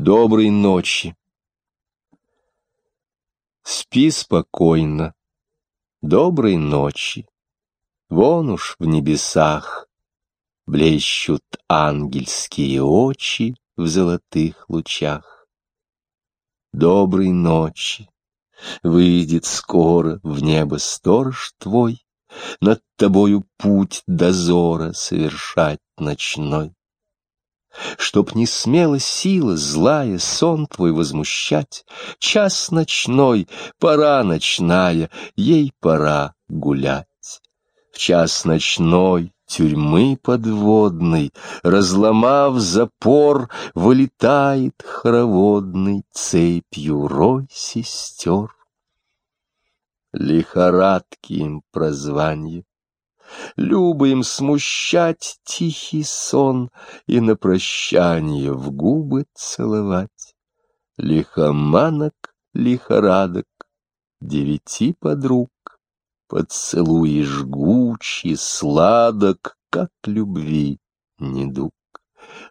Доброй ночи. Спи спокойно. Доброй ночи. Вон уж в небесах Блещут ангельские очи В золотых лучах. Доброй ночи. Выйдет скоро в небо сторож твой, Над тобою путь дозора совершать ночной чтоб не смела сила злая сон твой возмущать. Час ночной, пора ночная, ей пора гулять. В час ночной тюрьмы подводной, разломав запор, вылетает хороводный цепью рой сестер. Лихорадки им прозванье, Любо им смущать тихий сон И на прощание в губы целовать. Лихоманок, лихорадок, девяти подруг, Поцелуй жгучий, сладок, как любви недуг.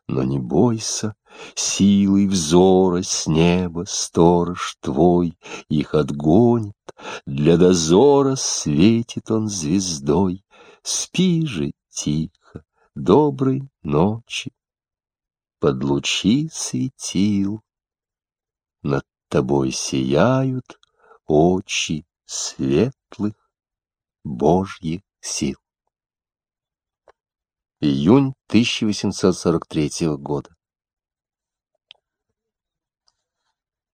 Но не бойся, силой взора с неба сторож твой Их отгонит, для дозора светит он звездой. Спи же тихо, доброй ночи. Под лучи светил над тобой сияют очи светлых Божьих сил. Июнь 1843 года.